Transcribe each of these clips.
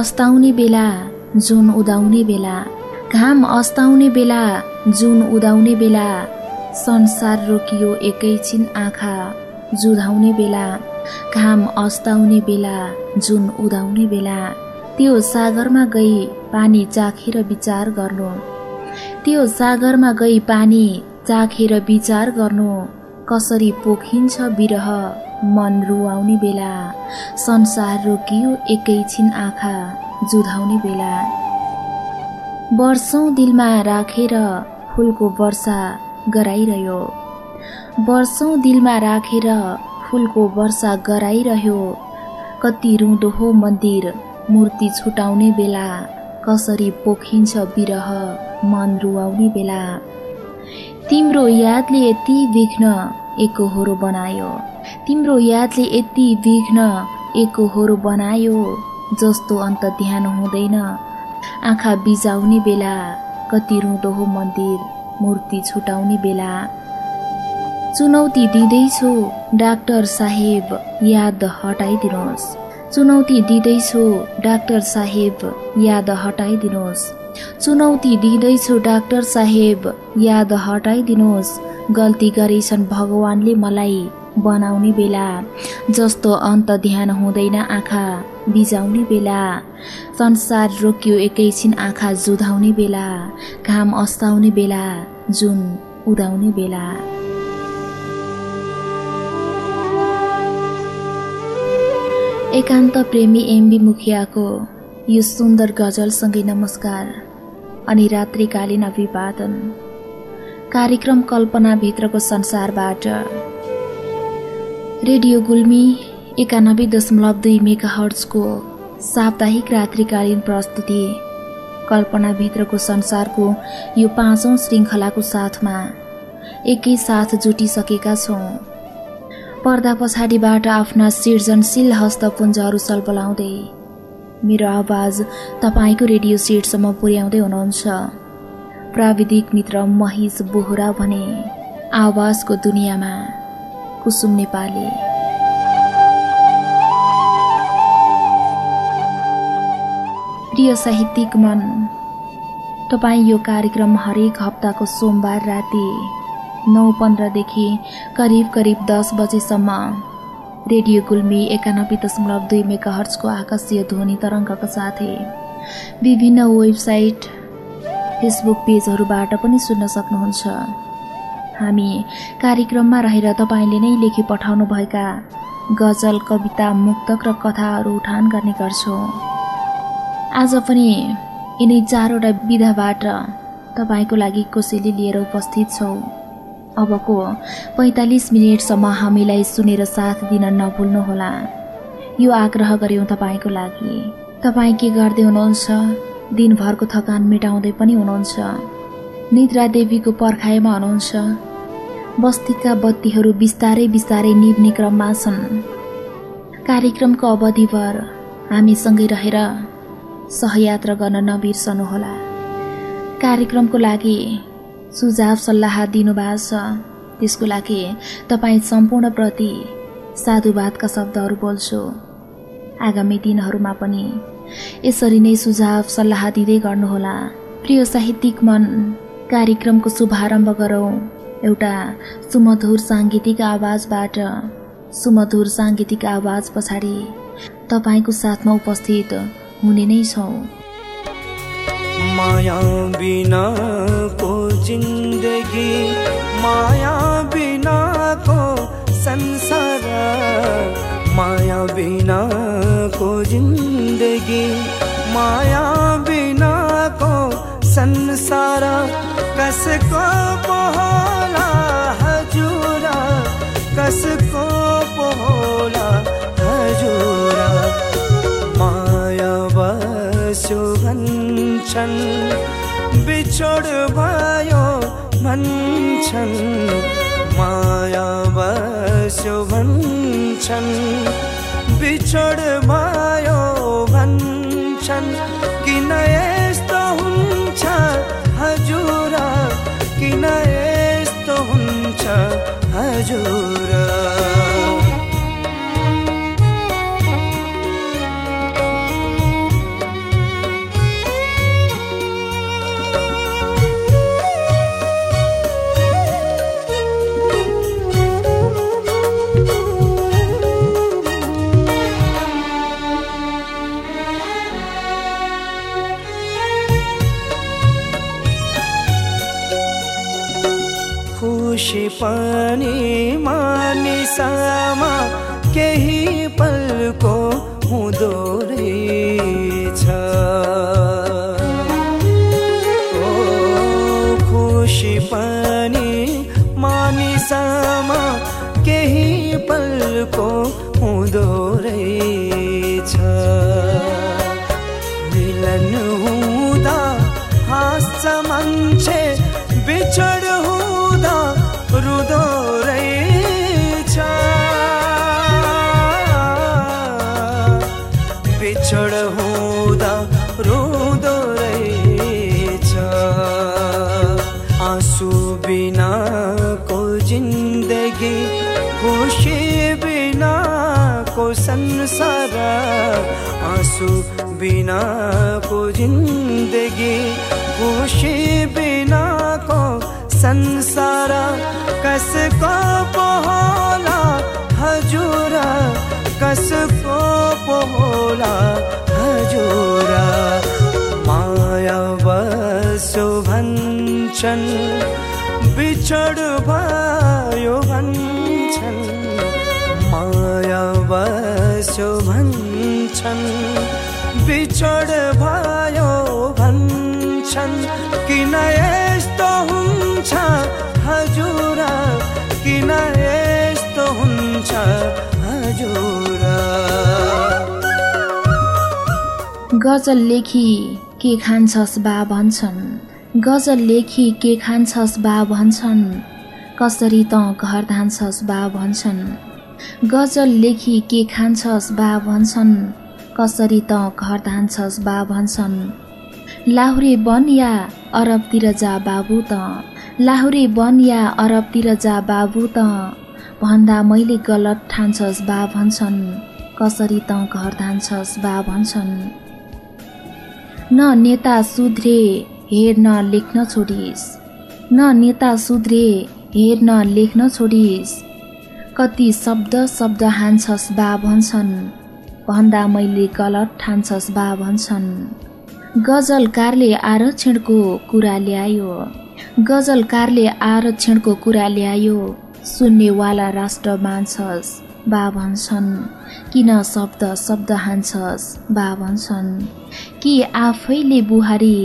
अस्ताउने बेला जुन उदाउने बेला। घाम अस्ताउने बेला जुन उदाउने बेला। संसार रोकियो एकैछिन आँखा जुधाउने बेला। घाम अस्ताउने बेला जुन उदाउने बेला। त्यो सागरमा गई पानी चाखेर विचार गर्नु। त्यो सागरमा गई पानी चाखेर विचार गर्नु। कसरी पोखिन्छ बिरह मन रुवाउने बेला संसार रोकियो एकैछिन आँखा जुधाउने बेला। वर्षौँ दिलमा राखेर फुलको वर्षा गराइरह्यो। वर्षौँ दिलमा राखेर फुलको वर्षा गराइरह्यो। कति रुँदो हो मन्दिर मूर्ति छुटाउने बेला कसरी पोखिन्छ बिरह मन रुवाउने बेला। तिम्रो यादले यति विघ्न एकहोरो बनायो। तिम्रो यादले यति विघ्न एकहोरो बनायो जस्तो अन्त ध्यान हुँदैन। आँखा बिजाउने बेला कति रुँदो हो मन्दिर मूर्ति छुटाउने बेला। चुनौती दिँदैछु डाक्टर साहेब याद हटाइदिनुहोस्। चुनौती दिँदैछु डाक्टर साहेब याद हटाइदिनुहोस्। चुनौती दिँदैछु डाक्टर साहेब याद हटाइदिनुहोस्। गल्ती गरेछन् भगवान्ले मलाई। बनाउने बेला जस्तो अन्त ध्यान हुँदैन आँखा बिजाउने बेला संसार रोक्यो एकैछिन आँखा जुधाउने बेला घाम अस्ताउने बेला जुन उदाउने बेला। एकान्त प्रेमी एमबी मुखियाको यो सुन्दर गजलसँगै नमस्कार अनि रात्रिकालीन अभिवादन। कार्यक्रम कल्पनाभित्रको संसारबाट रेडियो गुल्मी एकानब्बे दशमलव दुई मेगा हर्ट्सको साप्ताहिक रात्रिकालीन प्रस्तुति कल्पनाभित्रको संसारको यो पाँचौँ श्रृङ्खलाको साथमा एकैसाथ जुटिसकेका छौँ। पर्दा पछाडिबाट आफ्ना सृजनशील हस्तपुञ्जहरू सल्पलाउँदै मेरो आवाज तपाईँको रेडियो सेटसम्म पुर्याउँदै हुनुहुन्छ। प्राविधिक मित्र महेश बोहरा भने आवाजको दुनियाँमा। कुसुम नेपाली। प्रिय साहित्यिक मन तपाईँ यो कार्यक्रम हरेक हप्ताको सोमबार राति नौ पन्ध्रदेखि करिब करिब दस बजेसम्म रेडियो गुल्मी एकानब्बे दशमलव दुई मेगा हर्चको आकाशीय ध्वनि तरङ्गका साथै विभिन्न वेबसाइट फेसबुक पेजहरूबाट पनि सुन्न सक्नुहुन्छ। हामी कार्यक्रममा रहेर तपाईँले नै लेखी पठाउनुभएका गजल कविता मुक्तक र कथाहरू उठान गर्ने गर्छौँ। आज पनि यिनै चारवटा विधाबाट तपाईँको लागि कोसेली लिएर उपस्थित छौँ। अबको पैँतालिस मिनटसम्म हामीलाई सुनेर साथ दिन नभुल्नुहोला। यो आग्रह गऱ्यौँ तपाईँको लागि। तपाईँ के गर्दै हुनुहुन्छ? दिनभरको थकान मेटाउँदै पनि हुनुहुन्छ। निद्रा देवीको पर्खाइमा हुनुहुन्छ। बस्तीका बत्तीहरू बिस्तारै बिस्तारै निभ्ने क्रममा छन्। कार्यक्रमको अवधिभर हामीसँगै रहेर सहयात्रा गर्न नबिर्सनुहोला कार्यक्रमको लागि सुझाव सल्लाह दिनुभएको छ। त्यसको लागि तपाईँ सम्पूर्णप्रति साधुवादका शब्दहरू बोल्छु। आगामी दिनहरूमा पनि यसरी नै सुझाव सल्लाह दिँदै गर्नुहोला। प्रिय साहित्यिक मन कार्यक्रमको शुभारम्भ गरौँ। एउटा सुमधुर साङ्गीतिक आवाजबाट सुमधुर साङ्गीतिक आवाज पछाडि तपाईँको साथमा उपस्थित हुने नै छौँ। माया बिनाको जिन्दगी माया बिनाको संसार माया बिनाको जिन्दगी माया संसार कसको पोहोला हजुरा कसको पोहोला हजुरा। माया बस्यो भन्छन् बिछोड भयो भन्छन्। माया बस्यो भन्छन् बिछोड भयो भन्छन्। किन हजुर किन यस्तो हुन्छ हजुर खुशी पानी मानी सामा के ही पल को हूँ मुदोर आँसु बिनाको जिन्दगी खुसी बिनाको संसार कसको पोहोला हजुर कसको पोहोला हजुर। माया बसो भन्छन् बिछड भयो भन्छन् माया बसो भन्छन् बिछड भयो भन्छन् किन यस्तो हुन्छ? हजुर किन यस्तो हुन्छ? हजुर। गजल लेखी के खान्छस् बा भन्छन्? गजल लेखी के खान्छस् बा भन्छन्? कसरी त घर धान्छस् बा भन्छन्? गजल लेखी के खान्छस् बा भन्छन्? कसरी त घर धान्छस् बा भन्छन्। लाहुरे बन या अरबतिर जा बाबु त। लाहुरे बन या अरबतिर जा बाबु त। भन्दा मैले गलत ठान्छस् बा भन्छन्। कसरी त घर धान्छस् बा भन्छन्। न नेता सुध्रे हेर्न लेख्न छोडिस्। न नेता सुध्रे हेर्न लेख्न छोडिस्। कति शब्द शब्द हान्छस् बा भन्छन्। भन्दा मैले गलत ठान्छस् बा भन्छन् गजलकारले आरक्षणको कुरा ल्यायो। गजलकारले आरक्षणको कुरा ल्यायो। सुन्नेवाला राष्ट्र मान्छस् बा भन्छन् किन शब्द शब्द हान्छस् बा भन्छन् कि आफैले बुहारी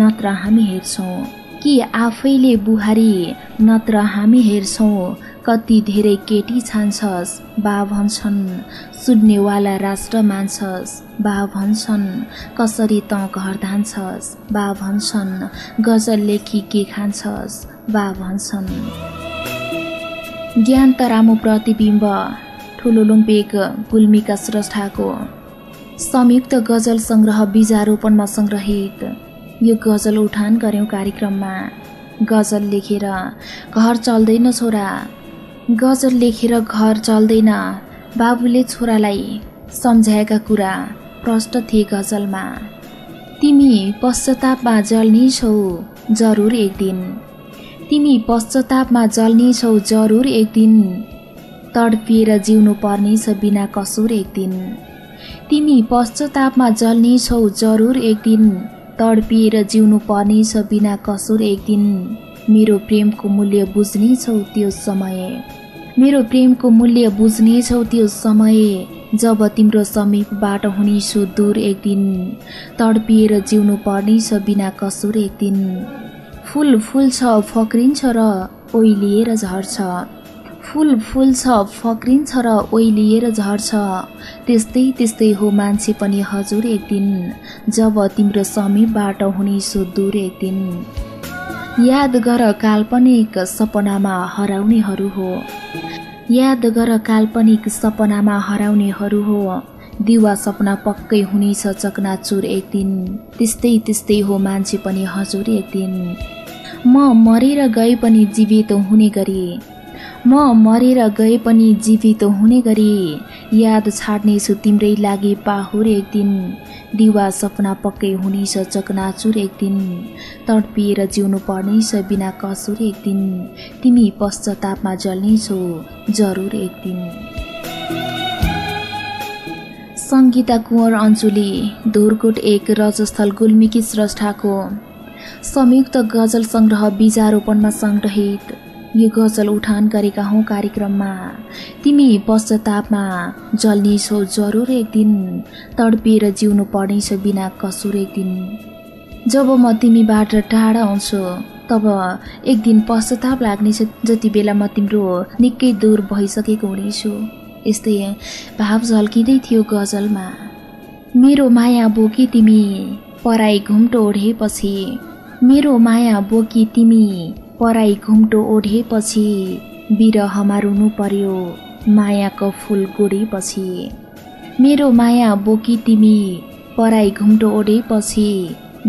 नत्र हामी हेर्छौँ। कि आफैले बुहारी नत्र हामी हेर्छौँ। कति धेरै केटी छान्छस् बा भन्छन् सुन्नेवाला राष्ट्र मान्छस् बा भन्छन् कसरी त घर धान्छस् बा भन्छन् गजल लेखी के खान्छस् बा भन्छन् ज्ञान तरामु प्रतिबिम्ब ठुलो लुम्पेक गुल्मीका स्रष्टाको। संयुक्त गजल सङ्ग्रह बीजारोपणमा सङ्ग्रहित यो गजल उठान गऱ्यौँ कार्यक्रममा। गजल लेखेर घर चल्दैन छोरा। गजल लेखेर घर चल्दैन बाबुले छोरालाई सम्झाएका कुरा प्रष्ट थिए गजलमा। तिमी पश्चातापमा जल्नेछौ जरुर एक दिन। तिमी पश्चातापमा जल्नेछौ जरुर एक दिन। तडपिएर जिउनु पर्नेछ बिना कसुर एक दिन। तिमी पश्चातापमा जल्नेछौ जरुर एक दिन। तडपिएर जिउनु पर्नेछ बिना कसुर एक दिन मेरो प्रेमको मूल्य बुझ्नेछौ त्यो समय। मेरो प्रेमको मूल्य बुझ्नेछौ त्यो समय। जब तिम्रो समीपबाट हुनेछु दूर एक दिन तडपिएर जिउनु पर्नेछ बिना कसुर एक दिन फुल फुल्छ फक्रिन्छ र ओइलिएर झर्छ। फुल फुल्छ फक्रिन्छ र ओइलिएर झर्छ। त्यस्तै त्यस्तै हो मान्छे पनि हजुर एक दिन जब तिम्रो समीपबाट हुनेछु दूर एक दिन याद गर काल्पनिक सपनामा हराउनेहरू हो। याद गर काल्पनिक सपनामा हराउनेहरू हो। दिवा सपना पक्कै हुनेछ चकनाचुर एक दिन त्यस्तै त्यस्तै हो मान्छे पनि हजुर एक दिन म मरेर गए पनि जीवित हुने गरी। म मरेर गए पनि जीवित हुने गरी याद छाड्नेछु तिम्रै लागि पाहुर एक दिन दिवा सपना पक्कै हुनेछ चकनाचुर एक दिन तडपिएर जिउनु पर्नेछ बिना कसुर एक दिन तिमी पश्चातापमा जल्नेछौ जरुर एक दिन सङ्गीता कुँवर अञ्जुली धुरकोट एक रजस्थल गुल्मीकी स्रष्टाको। संयुक्त गजल सङ्ग्रह बीजारोपणमा सङ्ग्रहित यो गजल उठान गरेका हौ कार्यक्रममा। तिमी पश्चातापमा जल्नेछौ जरुर एक दिन तडपिएर जिउनु पर्नेछ बिना कसुर एक दिन जब म तिमीबाट टाढा आउँछु तब एक दिन पश्चाताप लाग्नेछ जति बेला म तिम्रो निकै दूर भइसकेको हुनेछु। यस्तै भाव झल्किँदै थियो गजलमा। मेरो माया बोकी तिमी पराई घुम्टो ओढेपछि मेरो माया बोकी तिमी पराई घुम्टो ओढेपछि बिरहमा रुनु पर्यो मायाको फुल गोडेपछि। मेरो माया बोकी तिमी पराई घुम्टो ओढेपछि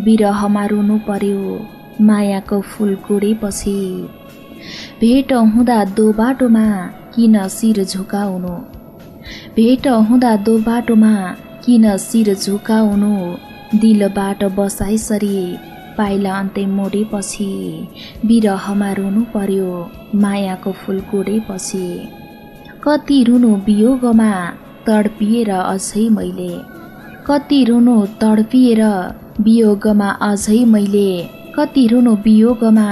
बिरहमा रुनु पर्यो मायाको फुल गोडेपछि। भेट हुँदा दो बाटोमा किन शिर झुकाउनु? भेट हुँदा दो बाटोमा किन शिर झुकाउनु? दिलबाट बसाइसरी पाइला अन्तै मोडेपछि बिरहमा रुनु पर्यो मायाको फुल गोडेपछि कति रुनु वियोगमा तडपिएर अझै मैले। कति रुनु तडपिएर वियोगमा अझै मैले। कति रुनु वियोगमा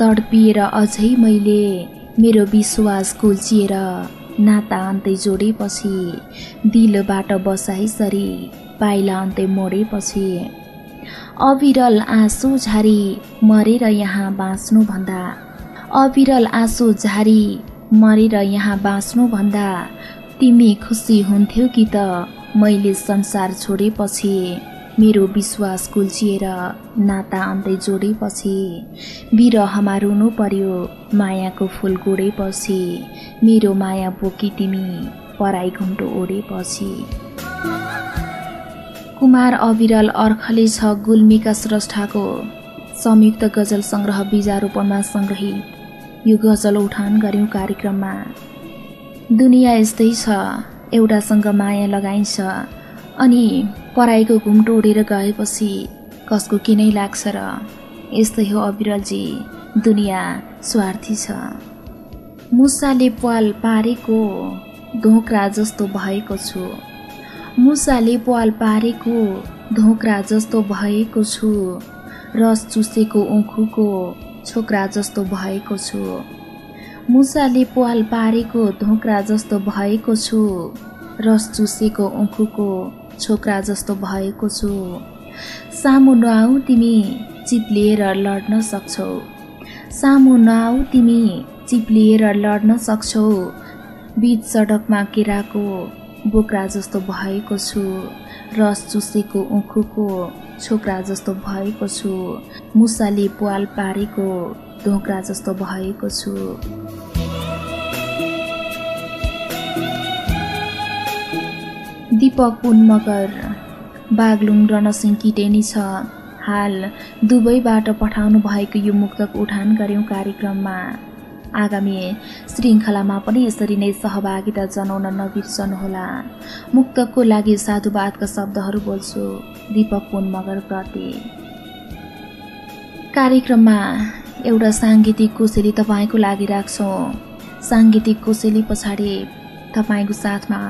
तडपिएर अझै मैले। मेरो विश्वास कुल्चिएर नाता अन्तै जोडेपछि दिलबाट बसाइसरी पाइला अन्तै मोडेपछि। अविरल आँसु झारी मरेर यहाँ बाँच्नुभन्दा। अविरल आँसु झारी मरेर यहाँ बाँच्नुभन्दा। तिमी खुसी हुन्थ्यौ कि त मैले संसार छोडेपछि मेरो विश्वास कुल्चिएर नाता अन्तै जोडेपछि बिरहमा रुनु पर्यो मायाको फुल गोडेपछि मेरो माया बोकी तिमी पराई घुम्टो ओढेपछि कुमार अविरल अर्खले छ गुल्मीका स्रष्टाको संयुक्त गजल सङ्ग्रह बिजारोपणमा सङ्ग्रहित यो गजल उठान गऱ्यौँ कार्यक्रममा। दुनियाँ यस्तै छ एउटासँग माया लगाइन्छ। अनि पराईको घुम्टो उडेर गएपछि कसको किनै लाग्छ र यस्तै हो अविरलजी दुनियाँ स्वार्थी छ। मुसाले पाल पारेको धोक्रा जस्तो भएको छु। मुसाले पाल पारेको धोक्रा जस्तो भएको छु। रस चुसेको उखुको छोक्रा जस्तो भएको छु। मुसाले पाल पारेको धोक्रा जस्तो भएको छु। रस चुसेको उखुको छोक्रा जस्तो भएको छु। सामु नआऊ तिमी चिप्लिएर लड्न सक्छौ। सामु नआऊ तिमी चिप्लिएर लड्न सक्छौ। बिच सडकमा केराको बोक्रा जस्तो भएको छु रस चुसेको उखुको छोक्रा जस्तो भएको छु मुसाले पाल पारेको धोक्रा जस्तो भएको छु। दीपक पुन मगर बागलुङ रणसिंह किटेनी छ। हाल दुबईबाट पठाउनु भएको यो मुक्तक उठान गऱ्यौँ कार्यक्रममा। आगामी श्रृङ्खलामा पनि यसरी नै सहभागिता जनाउन नबिर्सनुहोला। मुक्तकको लागि साधुवादका शब्दहरू बोल्छु। दीपक पुन मगरप्रति कार्यक्रममा एउटा साङ्गीतिक कोसेली तपाईँको लागि राख्छौँ। साङ्गीतिक कोसेली पछाडि तपाईँको साथमा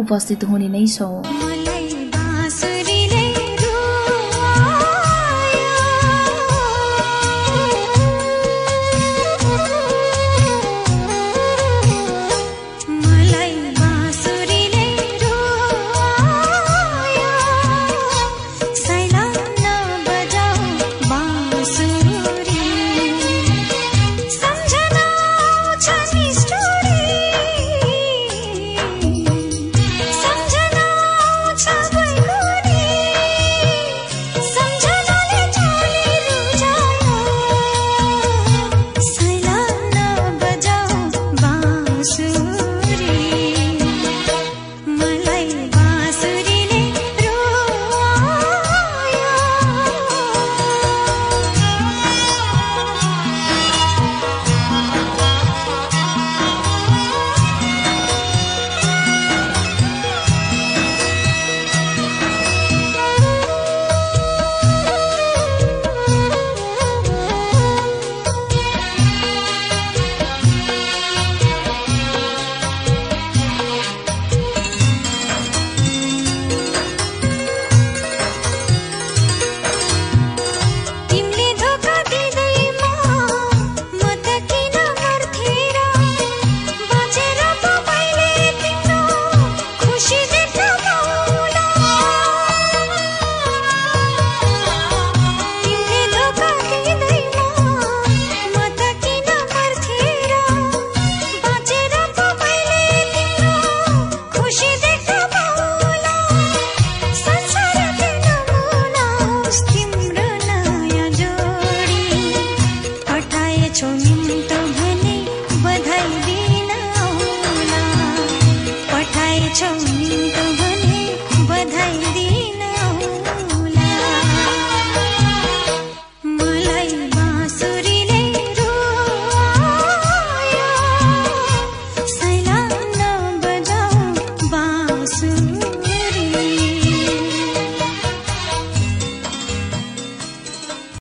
उपस्थित हुने नै छौँ।